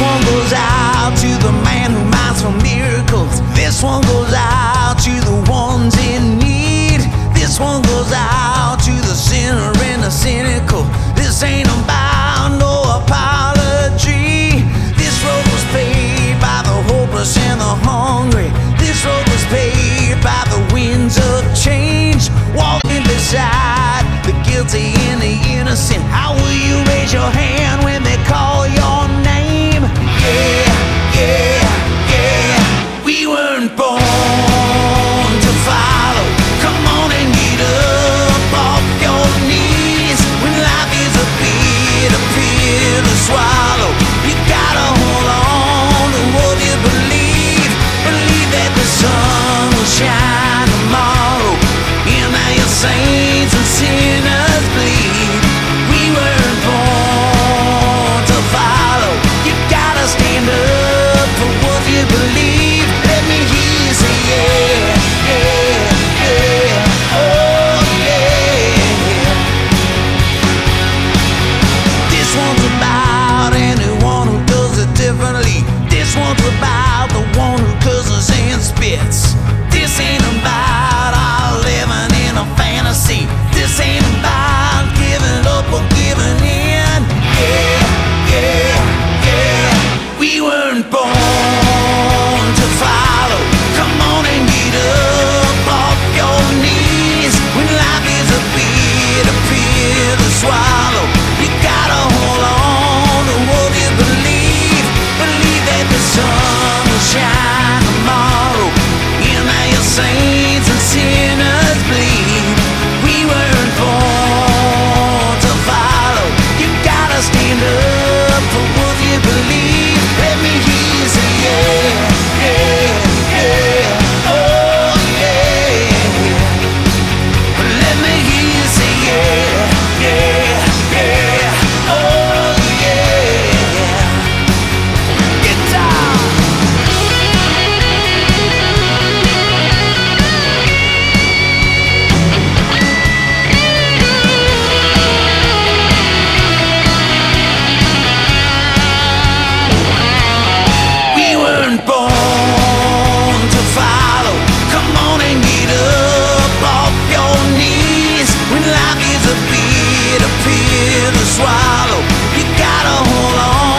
This one goes out to the man who minds for miracles. This one goes out. saints. soir. It's a pill to swallow. You gotta hold on.